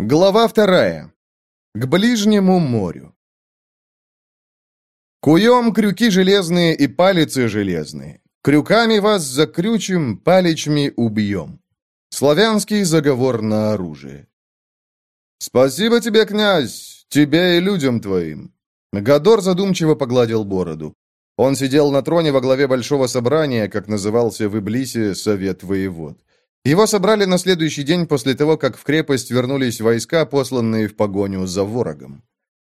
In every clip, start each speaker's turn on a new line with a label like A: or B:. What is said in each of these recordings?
A: Глава вторая. К ближнему морю. Куем крюки железные и палицы железные. Крюками вас закрючим, паличми убьем. Славянский заговор на оружие. Спасибо тебе, князь, тебе и людям твоим. Гадор задумчиво погладил бороду. Он сидел на троне во главе большого собрания, как назывался в Иблисе Совет воевод. Его собрали на следующий день после того, как в крепость вернулись войска, посланные в погоню за ворогом.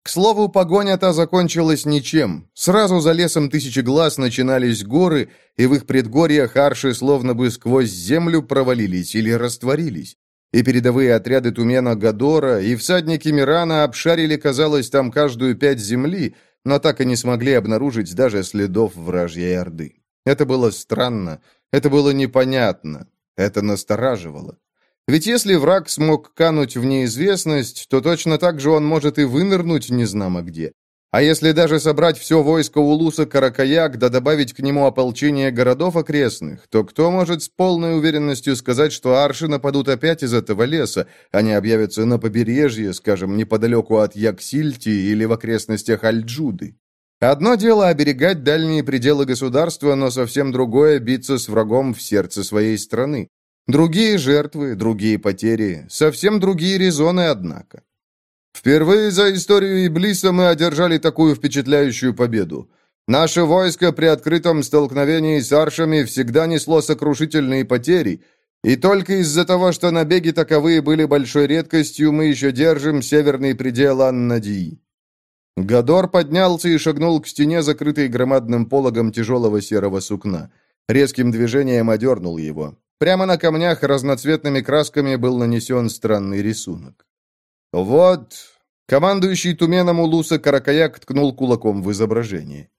A: К слову, погоня-то закончилась ничем. Сразу за лесом тысячи глаз начинались горы, и в их предгорьях арши словно бы сквозь землю провалились или растворились. И передовые отряды Тумена Гадора, и всадники Мирана обшарили, казалось, там каждую пять земли, но так и не смогли обнаружить даже следов вражьей орды. Это было странно, это было непонятно, это настораживало. Ведь если враг смог кануть в неизвестность, то точно так же он может и вынырнуть незнамо где. А если даже собрать все войско Улуса Каракаяк, да добавить к нему ополчение городов окрестных, то кто может с полной уверенностью сказать, что арши нападут опять из этого леса, а не объявятся на побережье, скажем, неподалеку от Яксильти или в окрестностях Альджуды? Одно дело оберегать дальние пределы государства, но совсем другое – биться с врагом в сердце своей страны. Другие жертвы, другие потери, совсем другие резоны, однако. Впервые за историю Иблиса мы одержали такую впечатляющую победу. Наше войско при открытом столкновении с аршами всегда несло сокрушительные потери, и только из-за того, что набеги таковые были большой редкостью, мы еще держим северный предел Аннадии. Гадор поднялся и шагнул к стене, закрытой громадным пологом тяжелого серого сукна. Резким движением одернул его. Прямо на камнях разноцветными красками был нанесен странный рисунок. «Вот...» Командующий Туменом Улуса Каракаяк ткнул кулаком в изображение.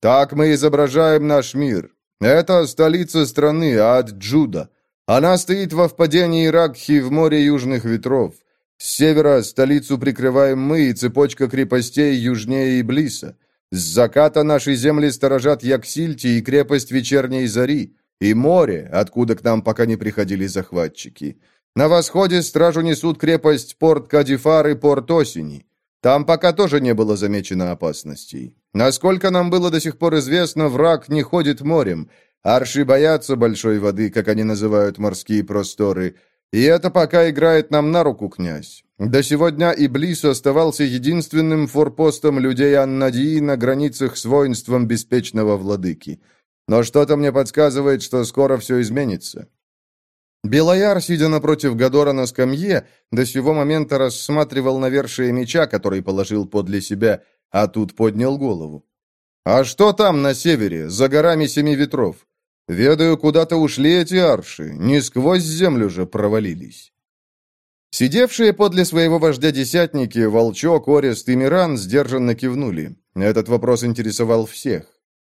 A: «Так мы изображаем наш мир. Это столица страны, Ад-Джуда. Она стоит во впадении Ракхи в море южных ветров. С севера столицу прикрываем мы и цепочка крепостей южнее Иблиса. С заката наши земли сторожат Яксильти и крепость Вечерней Зари, и море, откуда к нам пока не приходили захватчики. На восходе стражу несут крепость Порт Кадифар и Порт Осени. Там пока тоже не было замечено опасностей. Насколько нам было до сих пор известно, враг не ходит морем. Арши боятся большой воды, как они называют морские просторы, и это пока играет нам на руку, князь. До сегодня Иблис оставался единственным форпостом людей Аннадии на границах с воинством беспечного владыки. Но что-то мне подсказывает, что скоро все изменится. Белояр, сидя напротив Гадора на скамье, до сего момента рассматривал навершие меча, который положил подле себя, а тут поднял голову. «А что там на севере, за горами Семи Ветров? Ведаю, куда-то ушли эти арши, не сквозь землю же провалились. Сидевшие подле своего вождя десятники, Волчок, Орест и Миран сдержанно кивнули. Этот вопрос интересовал всех.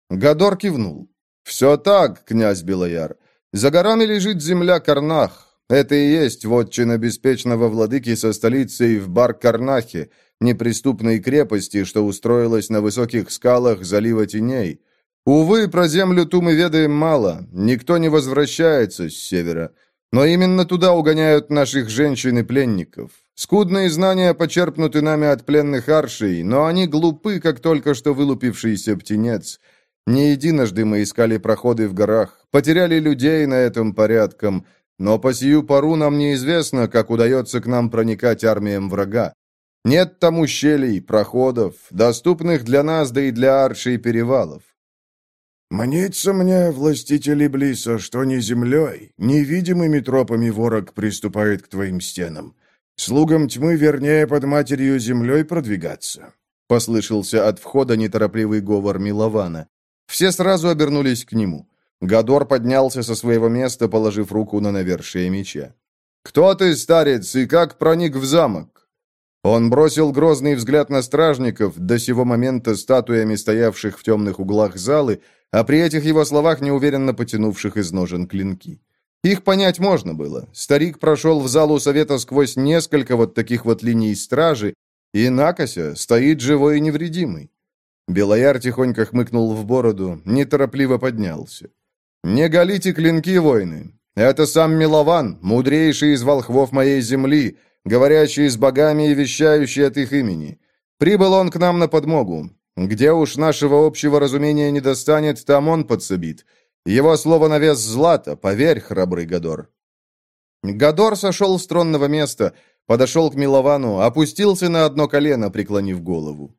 A: Гадор кивнул. «Все так, князь Белояр. За горами лежит земля Карнах. Это и есть вотчина беспечного владыки со столицей в Бар-Карнахе, неприступной крепости, что устроилась на высоких скалах залива теней. Увы, про землю ту мы ведаем мало, никто не возвращается с севера. Но именно туда угоняют наших женщин и пленников. Скудные знания почерпнуты нами от пленных аршей, но они глупы, как только что вылупившийся птенец. Не единожды мы искали проходы в горах, потеряли людей на этом порядком, но по сию пору нам неизвестно, как удается к нам проникать армиям врага. Нет там ущелий, проходов, доступных для нас, да и для аршей перевалов.
B: «Мнится мне, властитель Иблиса, что не землей, невидимыми тропами ворог приступает к твоим стенам. Слугам тьмы вернее под матерью землей продвигаться», — послышался от входа неторопливый говор Милована. Все сразу обернулись к нему. Гадор поднялся со своего места, положив руку на навершие меча. «Кто ты, старец, и как проник в замок?» Он бросил грозный взгляд на стражников, до сего момента статуями стоявших в темных углах залы, а при этих его словах неуверенно потянувших из ножен клинки. Их понять можно было. Старик прошел в залу совета сквозь несколько вот таких вот линий стражи, и накося стоит живой и невредимый. Белояр тихонько хмыкнул в бороду, неторопливо поднялся. «Не галите клинки, воины! Это сам Милован, мудрейший из волхвов моей земли,
A: говорящий с богами и вещающий от их имени. Прибыл он к нам на подмогу. Где уж нашего общего разумения не достанет, там он подсобит. Его слово на вес злата, поверь, храбрый Гадор». Гадор сошел с тронного места, подошел к Миловану, опустился на одно колено, преклонив голову.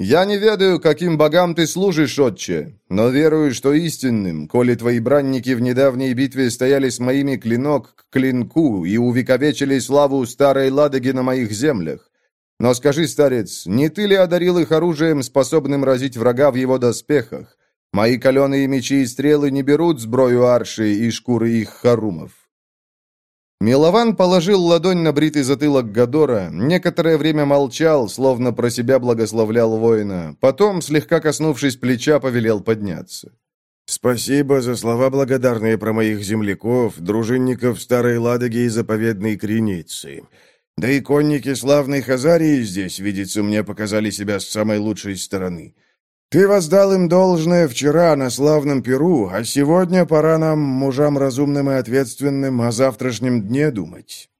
A: «Я не ведаю, каким богам ты служишь, отче, но верую, что истинным, коли твои бранники в недавней битве стояли с моими клинок к клинку и увековечили славу старой Ладоги на моих землях. Но скажи, старец, не ты ли одарил их оружием, способным разить врага в его доспехах? Мои каленые мечи и стрелы не берут сброю арши и шкуры их харумов. Милован положил ладонь на бритый затылок Гадора, некоторое время молчал, словно про себя благословлял воина, потом, слегка коснувшись плеча, повелел подняться.
B: «Спасибо за слова благодарные про моих земляков, дружинников Старой Ладоги и заповедной Креницы. Да и конники славной Хазарии здесь, видится мне, показали себя с самой лучшей стороны. Ты воздал им должное вчера на славном Перу, а сегодня пора нам, мужам разумным и ответственным, о завтрашнем дне думать».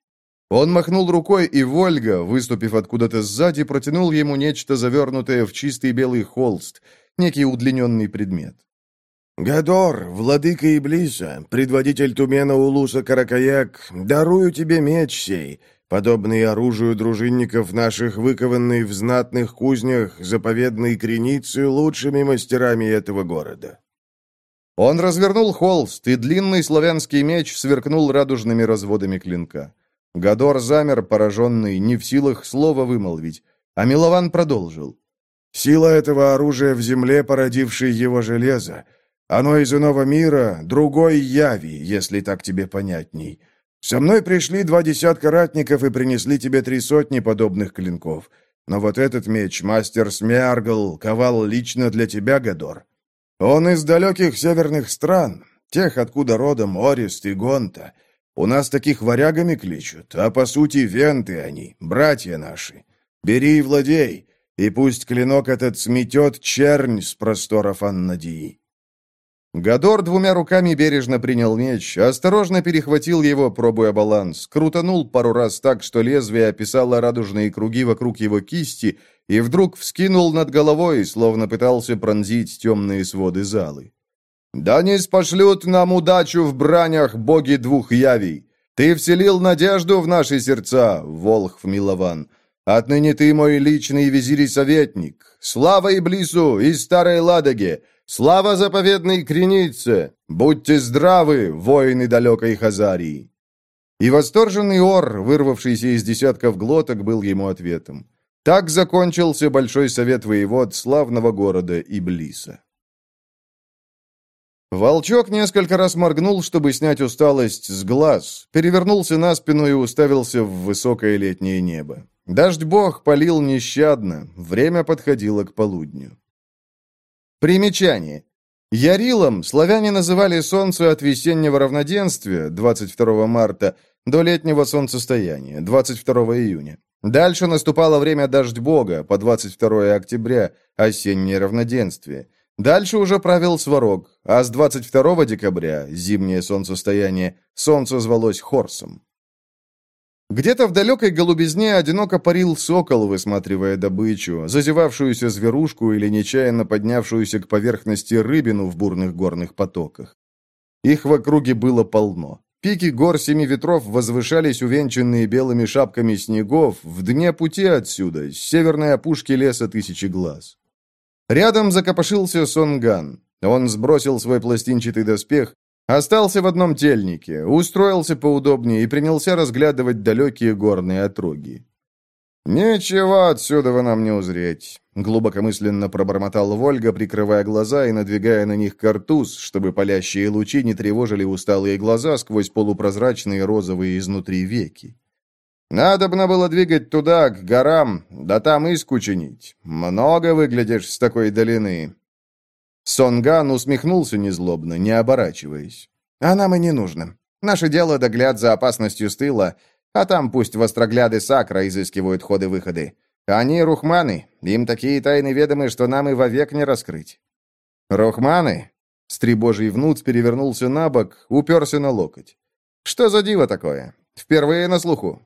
A: Он махнул рукой, и Вольга, выступив откуда-то сзади, протянул ему нечто завернутое в чистый белый холст, некий удлиненный предмет.
B: «Гадор, владыка Иблиса, предводитель Тумена Улуса Каракаяк, дарую тебе меч сей, подобный оружию дружинников наших, выкованный в знатных кузнях заповедной креницы лучшими мастерами этого города».
A: Он развернул холст, и длинный славянский меч сверкнул радужными разводами клинка. Гадор замер, пораженный, не в силах слова вымолвить, а Милован продолжил.
B: «Сила этого оружия в земле, породившей его железо. Оно из иного мира, другой яви, если так тебе понятней. Со мной пришли два десятка ратников и принесли тебе три сотни подобных клинков. Но вот этот меч мастер Смиаргл ковал лично для тебя, Гадор. Он из далеких северных стран, тех, откуда родом Орист и Гонта. У нас таких варягами кличут, а по сути венты они, братья наши. Бери и владей, и пусть клинок этот сметет чернь с просторов Аннадии.
A: Гадор двумя руками бережно принял меч, осторожно перехватил его, пробуя баланс, крутанул пару раз так, что лезвие описало радужные круги вокруг его кисти, и вдруг вскинул над головой, словно пытался пронзить темные своды залы. «Да не спошлют нам удачу в бранях боги двух явей! Ты вселил надежду в наши сердца, Волхв Милован!» Отныне ты мой личный визирь и советник. Слава Иблису и Старой Ладоге! Слава заповедной Кренице! Будьте здравы, воины далекой Хазарии!» И восторженный ор, вырвавшийся из десятков глоток, был ему ответом. Так закончился Большой Совет Воевод славного города Иблиса. Волчок несколько раз моргнул, чтобы снять усталость с глаз, перевернулся на спину и уставился в высокое летнее небо. Дождь-бог полил нещадно, время подходило к полудню. Примечание. Ярилом славяне называли солнце от весеннего равноденствия, 22 марта, до летнего солнцестояния, 22 июня. Дальше наступало время дождь-бога, по 22 октября, осеннее равноденствие. Дальше уже правил Сварог, а с 22 декабря, зимнее солнцестояние, солнце звалось Хорсом. Где-то в далекой голубизне одиноко парил сокол, высматривая добычу, зазевавшуюся зверушку или нечаянно поднявшуюся к поверхности рыбину в бурных горных потоках. Их в округе было полно. Пики гор Семи Ветров возвышались увенчанные белыми шапками снегов в дне пути отсюда, с северной опушки леса Тысячи Глаз. Рядом закопошился Сонган. Он сбросил свой пластинчатый доспех, Остался в одном тельнике, устроился поудобнее и принялся разглядывать далекие горные отроги. «Ничего отсюда вы нам не узреть», — глубокомысленно пробормотал Вольга, прикрывая глаза и надвигая на них картуз, чтобы палящие лучи не тревожили усталые глаза сквозь полупрозрачные розовые изнутри веки. «Надобно было двигать туда, к горам, да там иску чинить. Много выглядишь с такой долины. Сонган усмехнулся незлобно, не оборачиваясь. «А нам и не нужно. Наше дело догляд за опасностью с тыла, а там пусть вострогляды Сакра изыскивают ходы-выходы. Они рухманы, им такие тайны ведомы, что нам и вовек не раскрыть». «Рухманы?» Стребожий внуц перевернулся на бок, уперся на локоть. «Что за диво такое? Впервые на слуху?»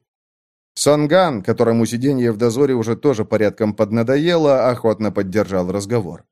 A: Сонган, которому сиденье в дозоре уже тоже порядком поднадоело, охотно поддержал разговор.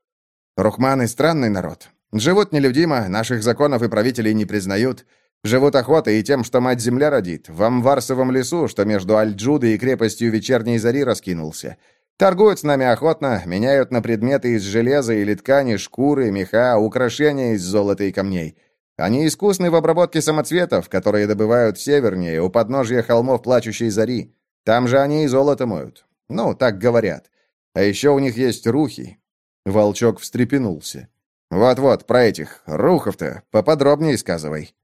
C: «Рухманы — странный народ. Живут нелюдимо, наших законов и правителей не признают. Живут охотой и тем, что мать-земля родит, в Амварсовом лесу, что между Аль-Джудой и крепостью Вечерней Зари раскинулся. Торгуют с нами охотно, меняют на предметы из железа или ткани, шкуры, меха, украшения из золота и камней. Они искусны в обработке самоцветов, которые добывают севернее, у подножья холмов Плачущей Зари. Там же они и золото моют. Ну, так говорят. А еще у них есть рухи».
A: Волчок встрепенулся.
C: «Вот-вот, про этих рухов-то поподробнее сказывай».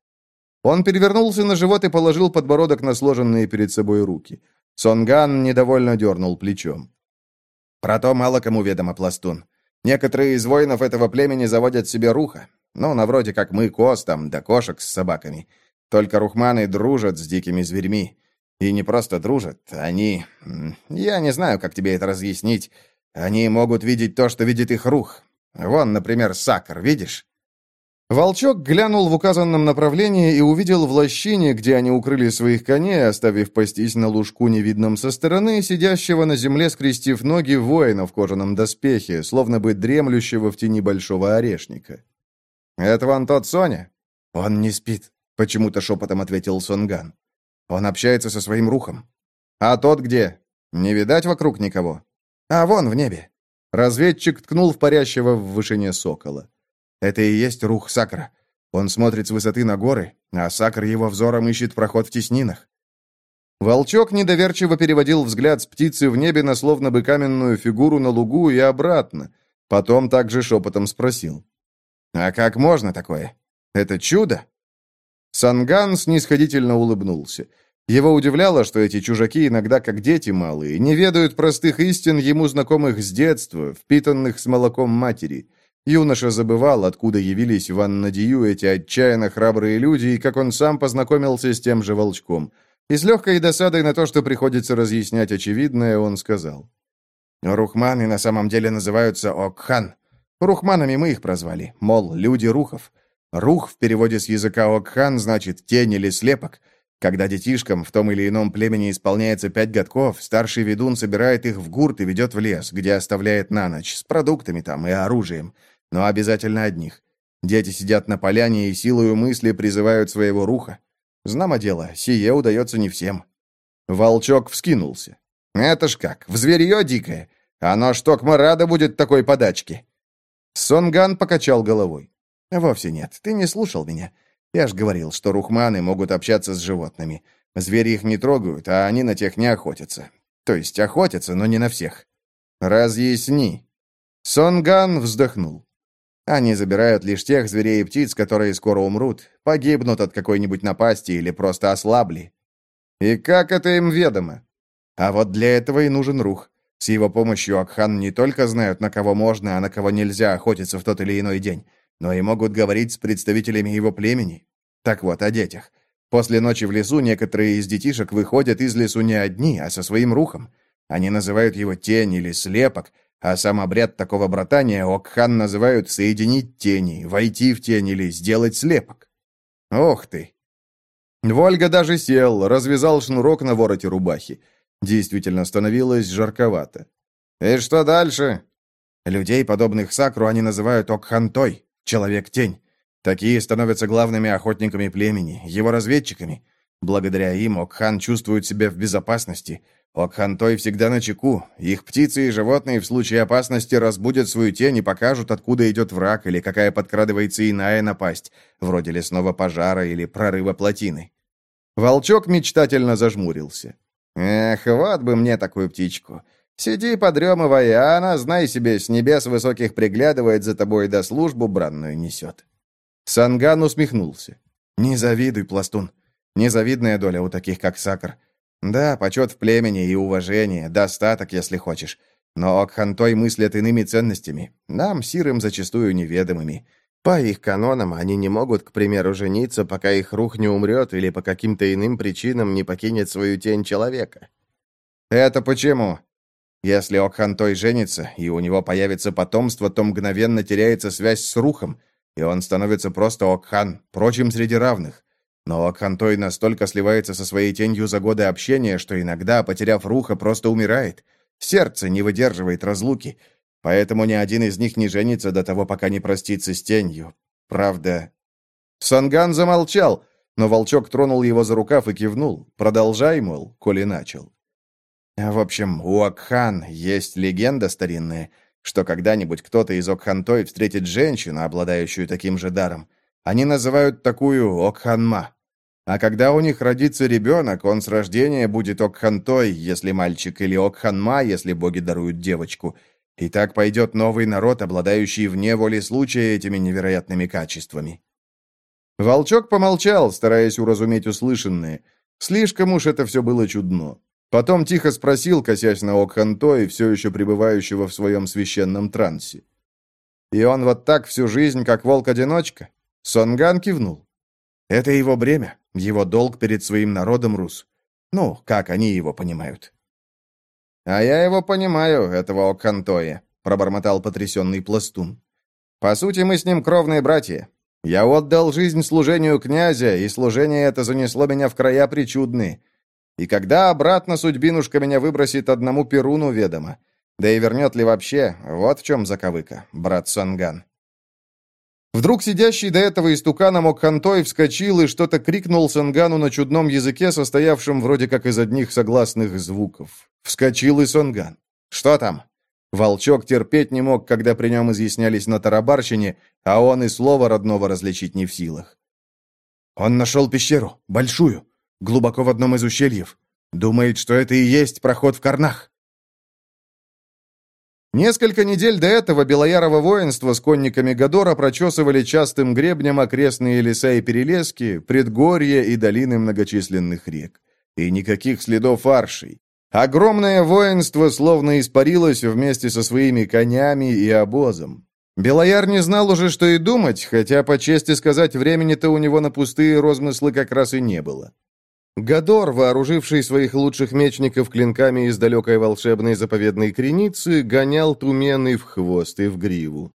A: Он перевернулся на живот и положил подбородок на сложенные перед собой руки. Сонган недовольно дернул плечом.
C: «Про то мало кому ведомо, пластун. Некоторые из воинов этого племени заводят себе руха. Ну, на вроде как мы, коз там, да кошек с собаками. Только рухманы дружат с дикими зверьми. И не просто дружат, они... Я не знаю, как тебе это разъяснить. Они могут видеть то, что видит их рух. Вон, например, сакр, видишь?
A: Волчок глянул в указанном направлении и увидел в лощине, где они укрыли своих коней, оставив пастись на лужку невидном со стороны, сидящего на земле, скрестив ноги воина в кожаном доспехе, словно бы дремлющего в тени большого орешника.
C: «Это вон тот Соня?»
A: «Он не спит», — почему-то шепотом ответил Сонган. «Он общается со своим рухом».
C: «А тот где? Не видать вокруг никого?»
A: «А вон в небе». Разведчик ткнул в парящего в вышине сокола. Это и есть рух Сакра. Он смотрит с высоты на горы, а Сакр его взором ищет проход в теснинах. Волчок недоверчиво переводил взгляд с птицы в небе на словно бы каменную фигуру на лугу и обратно. Потом также шепотом спросил.
C: «А как можно такое? Это чудо?»
A: Санган снисходительно улыбнулся. Его удивляло, что эти чужаки иногда, как дети малые, не ведают простых истин, ему знакомых с детства, впитанных с молоком матери – Юноша забывал, откуда явились в Аннадию эти отчаянно храбрые люди, и как он сам познакомился с тем же волчком. И с легкой досадой на то, что приходится разъяснять очевидное, он сказал.
C: «Рухманы на самом деле называются Окхан. Рухманами мы их прозвали, мол, люди рухов. Рух в переводе с языка Окхан значит «тень» или «слепок». Когда детишкам в том или ином племени исполняется пять годков, старший ведун собирает их в гурт и ведет в лес, где оставляет на ночь, с продуктами там и оружием но обязательно одних. Дети сидят на поляне и силою мысли призывают своего руха. Знамо дело, сие удается не всем. Волчок вскинулся. «Это ж как, в зверье дикое. Оно ж токмо рада будет такой подачке». Сонган покачал головой. «Вовсе нет, ты не слушал меня. Я ж говорил, что рухманы могут общаться с животными. Звери их не трогают, а они на тех не охотятся. То есть охотятся, но не на всех. Разъясни». Сонган вздохнул. Они забирают лишь тех зверей и птиц, которые скоро умрут, погибнут от какой-нибудь напасти или просто ослабли. И как это им ведомо? А вот для этого и нужен рух. С его помощью Акхан не только знают, на кого можно, а на кого нельзя охотиться в тот или иной день, но и могут говорить с представителями его племени. Так вот, о детях. После ночи в лесу некоторые из детишек выходят из лесу не одни, а со своим рухом. Они называют его тень или слепок, а сам обряд такого братания Окхан называют «соединить тени», «войти в тень» или «сделать слепок». Ох ты! Вольга даже сел, развязал шнурок на вороте рубахи. Действительно становилось жарковато. «И что дальше?» Людей, подобных Сакру, они называют Окхантой, человек-тень. Такие становятся главными охотниками племени, его разведчиками. Благодаря им Окхан чувствует себя в безопасности – Окхантой всегда на чеку. Их птицы и животные в случае опасности разбудят свою тень и покажут, откуда идет враг или какая подкрадывается иная напасть, вроде лесного пожара или прорыва плотины. Волчок мечтательно зажмурился. «Эх, вот бы мне такую птичку. Сиди, подремывай, а она, знай себе, с небес высоких приглядывает за тобой до службу бранную несет». Санган усмехнулся. «Не завидуй, пластун. Незавидная доля у таких, как Сакар. Да, почет в племени и уважение, достаток, если хочешь. Но Окхантой мыслят иными ценностями, нам, сирым, зачастую неведомыми. По их канонам они не могут, к примеру, жениться, пока их рух не умрет или по каким-то иным причинам не покинет свою тень человека. Это почему? Если Окхантой женится, и у него появится потомство, то мгновенно теряется связь с рухом, и он становится просто Окхан, прочим среди равных. Но Окхантой настолько сливается со своей тенью за годы общения, что иногда, потеряв руха, просто умирает. Сердце не выдерживает разлуки, поэтому ни один из них не женится до того, пока не простится с тенью. Правда...» Санган замолчал, но волчок тронул его за рукав и кивнул. «Продолжай, мол, коли начал». В общем, у Окхан есть легенда старинная, что когда-нибудь кто-то из Окхантой встретит женщину, обладающую таким же даром. Они называют такую Окханма. А когда у них родится ребенок, он с рождения будет Окхантой, если мальчик, или Окханма, если боги даруют девочку. И так пойдет новый народ, обладающий вне воли случая этими невероятными качествами. Волчок помолчал, стараясь уразуметь услышанное. Слишком уж это все было чудно. Потом тихо спросил, косясь на Окхантой, все еще пребывающего в своем священном трансе. «И он вот так всю жизнь, как волк-одиночка?» Сонган кивнул. «Это его бремя, его долг перед своим народом, Рус. Ну, как они его понимают?» «А я его понимаю, этого Окхантоя», — пробормотал потрясенный пластун. «По сути, мы с ним кровные братья. Я отдал жизнь служению князя, и служение это занесло меня в края причудные. И когда обратно судьбинушка меня выбросит одному Перуну ведомо. Да и вернет ли вообще, вот в чем заковыка, брат Санган. Вдруг сидящий до этого истуканом Окхантой вскочил и что-то крикнул Сангану на чудном языке, состоявшем вроде как из одних согласных звуков. Вскочил и Санган. «Что там?» Волчок терпеть не мог, когда при нем изъяснялись на тарабарщине, а он и слова родного различить не в силах. «Он нашел пещеру, большую, глубоко в одном из ущельев. Думает, что это и есть проход в Карнах». Несколько недель до этого Белоярово воинство с конниками Гадора прочесывали частым гребнем окрестные леса и перелески, предгорья и долины многочисленных рек. И никаких следов аршей. Огромное воинство словно испарилось вместе со своими конями и обозом. Белояр не знал уже, что и думать, хотя, по чести сказать, времени-то у него на пустые розмыслы как раз и не было. Гадор, вооруживший своих лучших мечников клинками из далекой волшебной заповедной креницы, гонял тумены в хвост и в гриву.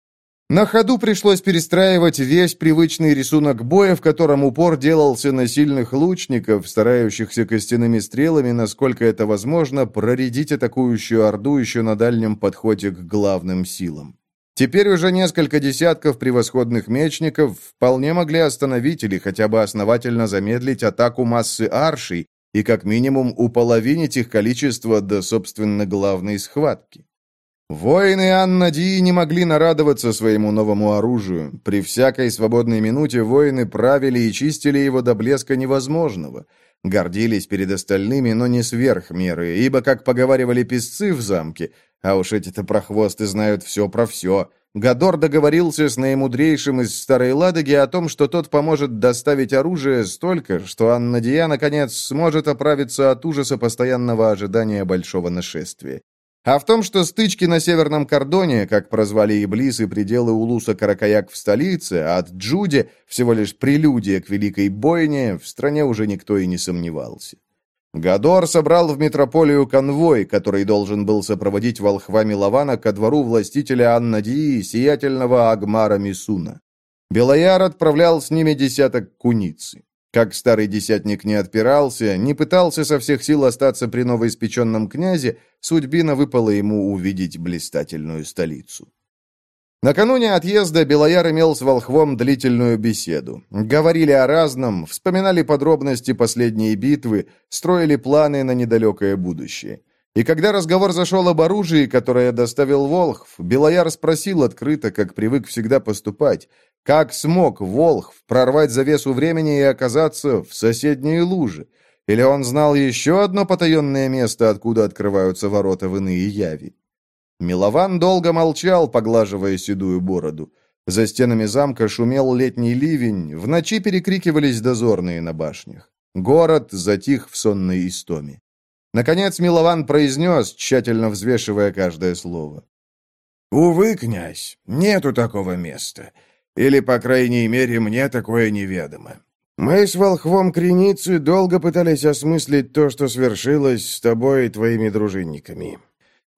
C: На ходу пришлось перестраивать весь привычный рисунок боя, в котором упор делался на сильных лучников, старающихся костяными стрелами, насколько это возможно, проредить атакующую орду еще на дальнем подходе к главным силам. Теперь уже несколько десятков превосходных мечников вполне могли остановить или хотя бы основательно замедлить атаку массы аршей и как минимум уполовинить их количество до, собственно, главной схватки. Воины Аннадии не могли нарадоваться своему новому оружию. При всякой свободной минуте воины правили и чистили его до блеска невозможного. Гордились перед остальными, но не сверх меры, ибо, как поговаривали песцы в замке, а уж эти-то прохвосты знают все про все, Гадор договорился с наимудрейшим из Старой Ладоги о том, что тот поможет доставить оружие столько, что Аннадия, наконец, сможет оправиться от ужаса постоянного ожидания большого нашествия. А в том, что стычки на северном кордоне, как прозвали Иблис и пределы Улуса Каракаяк в столице, а от Джуди всего лишь прелюдия к великой бойне, в стране уже никто и не сомневался. Гадор собрал в метрополию конвой, который должен был сопроводить волхва Милована ко двору властителя Аннадии, сиятельного Агмара Мисуна. Белояр отправлял с ними десяток куницы. Как старый десятник не отпирался, не пытался со всех сил остаться при новоиспеченном князе, судьбина выпала ему увидеть блистательную столицу. Накануне отъезда Белояр имел с Волхвом длительную беседу. Говорили о разном, вспоминали подробности последней битвы, строили планы на недалекое будущее. И когда разговор зашел об оружии, которое доставил Волхв, Белояр спросил открыто, как привык всегда поступать, как смог Волхв прорвать завесу времени и оказаться в соседней луже? Или он знал еще одно потаенное место, откуда открываются ворота в иные яви? Милован долго молчал, поглаживая седую бороду. За стенами замка шумел летний ливень, в ночи перекрикивались дозорные на башнях. Город затих в сонной истоме. Наконец Милован произнес, тщательно взвешивая каждое слово.
B: «Увы, князь, нету такого места. Или, по крайней мере, мне такое неведомо. Мы с волхвом Креницы долго пытались осмыслить то, что свершилось с тобой и твоими дружинниками.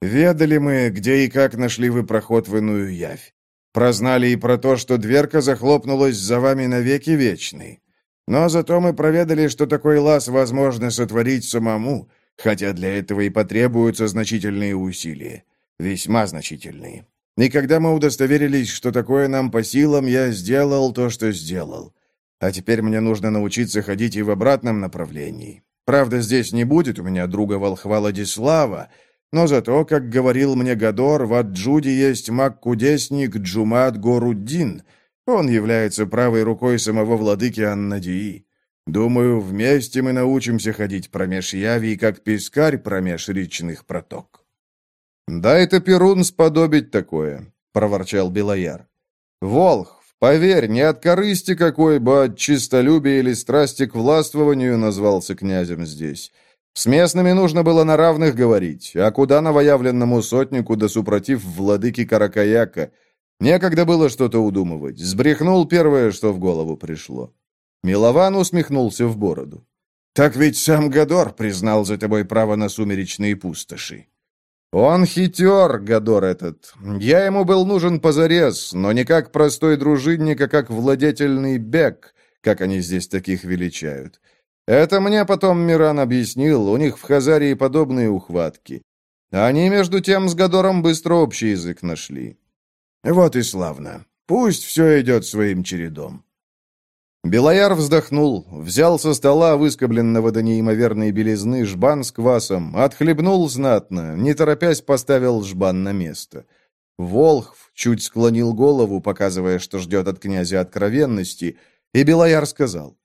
B: Ведали мы, где и как нашли вы проход в иную явь. Прознали и про то, что дверка захлопнулась за вами навеки вечный. Но зато мы проведали, что такой лаз возможно сотворить самому, хотя для этого и потребуются значительные усилия. Весьма значительные. И когда мы удостоверились, что такое нам по силам, я сделал то, что сделал. А теперь мне нужно научиться ходить и в обратном направлении. Правда, здесь не будет у меня друга волхва Владислава, но зато, как говорил мне Гадор, в Аджуде есть маг-кудесник Джумат Горуддин. Он является правой рукой самого владыки Аннадии. Думаю, вместе мы научимся ходить промеж яви, как пескарь промеж речных проток.
A: «Дай-то Перун сподобить такое», — проворчал Белояр. «Волх, поверь, не от корысти какой бы, от чистолюбия или страсти к властвованию назвался князем здесь». С местными нужно было на равных говорить, а куда новоявленному сотнику да супротив владыки Каракаяка. Некогда было что-то удумывать. Сбрехнул первое, что в голову пришло. Милован усмехнулся в бороду.
B: «Так ведь сам Гадор признал за тобой право на сумеречные пустоши».
A: «Он хитер, Гадор этот. Я ему был нужен позарез, но не как простой дружинник, а как владетельный бег, как они здесь таких величают. Это мне потом Миран объяснил, у них в Хазарии подобные ухватки. Они, между тем, с Гадором быстро общий язык нашли.
B: Вот и славно. Пусть все идет своим чередом.
A: Белояр вздохнул, взял со стола выскобленного до неимоверной белизны жбан с квасом, отхлебнул знатно, не торопясь поставил жбан на место. Волхв чуть склонил голову, показывая, что ждет от князя откровенности, и Белояр сказал.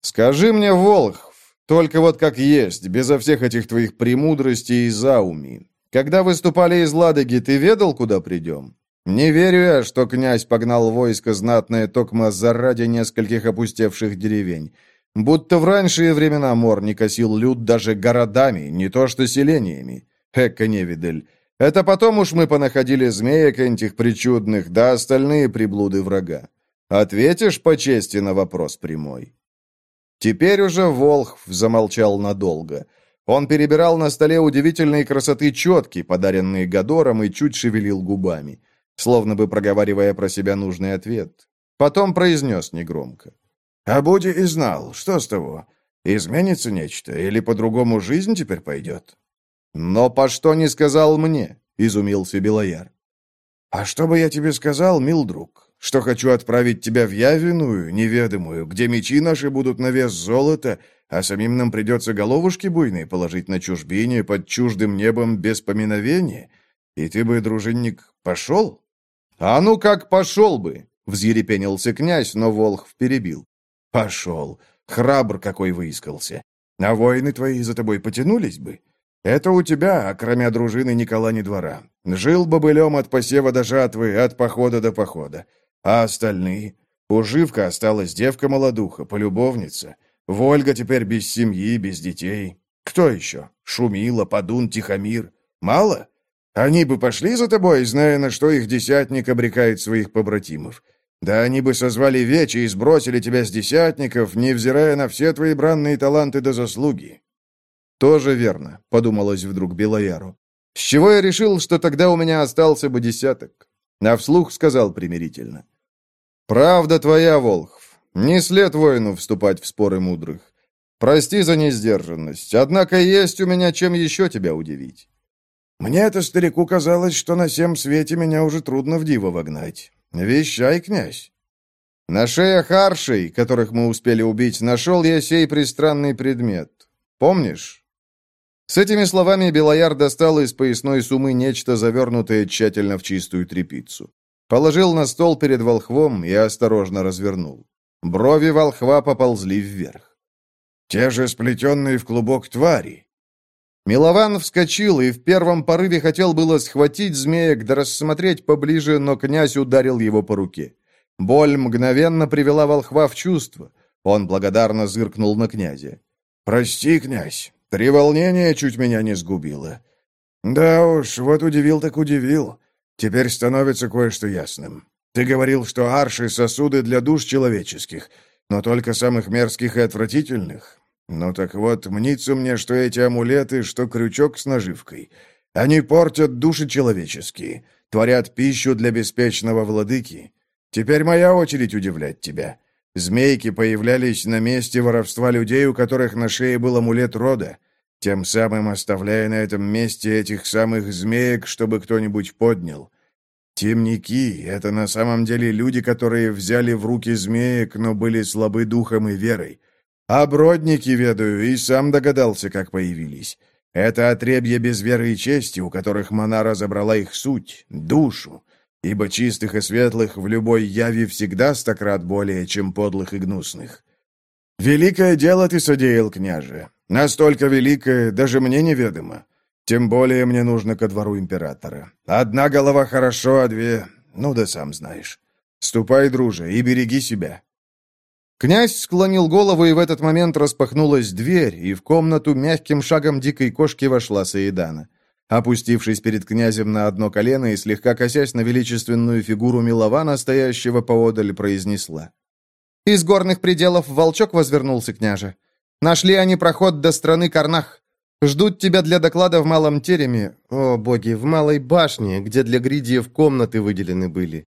A: Скажи мне, Волхв, только вот как есть, безо всех этих твоих премудростей и зауми. Когда выступали из Ладоги, ты ведал, куда придем? Не верю я, что князь погнал войско знатное токмо заради нескольких опустевших деревень. Будто в ранние времена мор не косил люд даже городами, не то что селениями. Эка невидель. Это потом уж мы понаходили змеек этих причудных, да остальные приблуды врага. Ответишь по чести на вопрос прямой?» Теперь уже Волхв замолчал надолго. Он перебирал на столе удивительной красоты четки, подаренные Гадором, и чуть шевелил губами, словно бы проговаривая про себя нужный ответ. Потом произнес негромко.
B: «А Буди и знал. Что с того? Изменится нечто? Или по-другому жизнь теперь пойдет?»
A: «Но по что не сказал мне?» — изумился Белояр.
B: «А что бы я тебе сказал, мил друг? что хочу отправить тебя в Явиную, неведомую, где мечи наши будут на вес золота, а самим нам придется головушки буйные положить на чужбине под чуждым небом без поминовения. И ты бы, дружинник, пошел?»
A: «А ну как пошел бы!» — взъерепенился князь, но Волхв перебил.
B: «Пошел! Храбр какой выискался! А воины твои за тобой потянулись бы? Это у тебя, кроме дружины Никола не двора. Жил бобылем от посева до жатвы, от похода до похода. А остальные? У Живка осталась девка-молодуха, полюбовница. Вольга теперь без семьи, без детей. Кто еще? Шумила, Подун, Тихомир. Мало? Они бы пошли за тобой, зная, на что их десятник обрекает своих побратимов. Да они бы созвали вечи и сбросили тебя с десятников, невзирая на все твои бранные таланты до заслуги.
A: «Тоже верно», — подумалось вдруг Белояру. «С чего я решил, что тогда у меня остался бы десяток?» А вслух сказал примирительно. «Правда твоя, Волхв. Не след воину вступать в споры мудрых. Прости за несдержанность, однако есть у меня чем еще тебя удивить».
B: «Мне-то, старику, казалось, что на всем свете меня уже трудно в диво вогнать. Вещай, князь».
A: На шеях аршей, которых мы успели убить, нашел я сей пристранный предмет. Помнишь? С этими словами Белояр достал из поясной сумы нечто завернутое тщательно в чистую тряпицу. Положил на стол перед волхвом и осторожно развернул. Брови волхва поползли вверх.
B: «Те же сплетенные в клубок твари!»
A: Милован вскочил и в первом порыве хотел было схватить змеек да рассмотреть поближе, но князь ударил его по руке. Боль мгновенно привела волхва в чувство. Он благодарно зыркнул на князя.
B: «Прости, князь, три волнения чуть меня не сгубило. Да уж, вот удивил так удивил. Теперь становится кое-что ясным. Ты говорил, что арши — сосуды для душ человеческих, но только самых мерзких и отвратительных. Ну так вот, мнится мне, что эти амулеты, что крючок с наживкой. Они портят души человеческие, творят пищу для беспечного владыки. Теперь моя очередь удивлять тебя. Змейки появлялись на месте воровства людей, у которых на шее был амулет рода, тем самым оставляя на этом месте этих самых змеек, чтобы кто-нибудь поднял. Темники — это на самом деле люди, которые взяли в руки змеек, но были слабы духом и верой. А бродники, ведаю, и сам догадался, как появились. Это отребья без веры и чести, у которых Монара забрала их суть, душу, ибо чистых и светлых в любой яве всегда стократ более, чем подлых и гнусных. Великое дело ты содеял, княже. Настолько великое, даже мне неведомо. Тем более мне нужно ко двору императора. Одна голова хорошо, а две... Ну да сам знаешь. Ступай, друже, и береги себя.
A: Князь склонил голову, и в этот момент распахнулась дверь, и в комнату мягким шагом дикой кошки вошла Саидана. Опустившись перед князем на одно колено и слегка косясь на величественную фигуру Милована, стоящего поодаль, произнесла. «Из горных пределов волчок возвернулся, княже. Нашли они проход до страны Карнах. Ждут тебя для доклада в малом тереме, о боги, в малой башне, где для гридиев комнаты выделены были».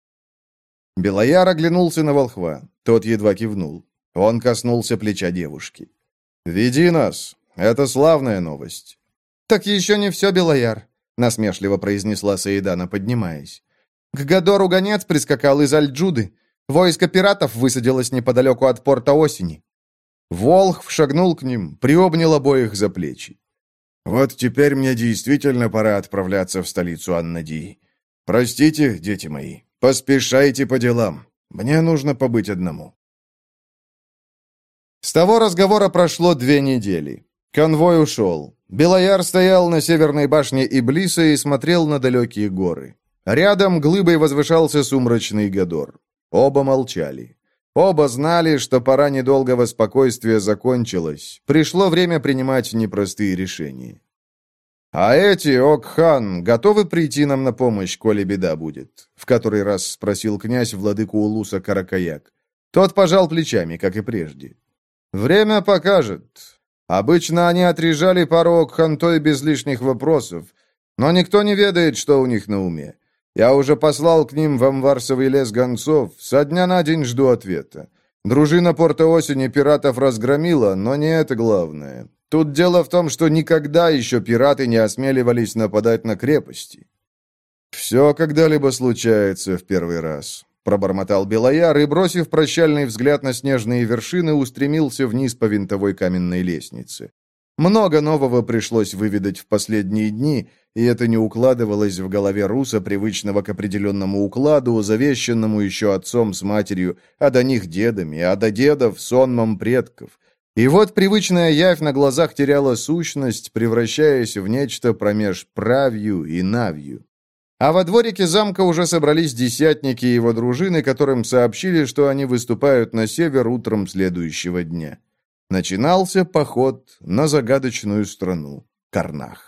A: Белояр оглянулся на волхва. Тот едва кивнул. Он коснулся плеча девушки. «Веди нас. Это славная новость». «Так еще не все, Белояр», — насмешливо произнесла Саидана, поднимаясь. «К Гадору гонец прискакал из Альджуды. Войско пиратов высадилось неподалеку от порта осени». Волх шагнул к ним, приобнял обоих за плечи.
B: «Вот теперь мне действительно пора отправляться в столицу Аннадии. Простите, дети мои, поспешайте по делам. Мне нужно побыть одному».
A: С того разговора прошло две недели. Конвой ушел. Белояр стоял на северной башне Иблиса и смотрел на далекие горы. Рядом глыбой возвышался сумрачный Гадор. Оба молчали. Оба знали, что пора недолгого спокойствия закончилась. Пришло время принимать непростые решения. «А эти, Окхан, готовы прийти нам на помощь, коли беда будет?» В который раз спросил князь владыку Улуса Каракаяк. Тот пожал плечами, как и прежде. «Время покажет. Обычно они отрежали пару Окхантой без лишних вопросов, но никто не ведает, что у них на уме. Я уже послал к ним в Амварсовый лес гонцов, со дня на день жду ответа. Дружина порта осени пиратов разгромила, но не это главное. Тут дело в том, что никогда еще пираты не осмеливались нападать на крепости. Все когда-либо случается в первый раз пробормотал Белояр и, бросив прощальный взгляд на снежные вершины, устремился вниз по винтовой каменной лестнице. Много нового пришлось выведать в последние дни, и это не укладывалось в голове Руса, привычного к определенному укладу, завещанному еще отцом с матерью, а до них дедами, а до дедов — сонмом предков. И вот привычная явь на глазах теряла сущность, превращаясь в нечто промеж правью и навью. А во дворике замка уже собрались десятники его дружины, которым сообщили, что они выступают на север утром следующего дня. Начинался поход на загадочную страну Карнах.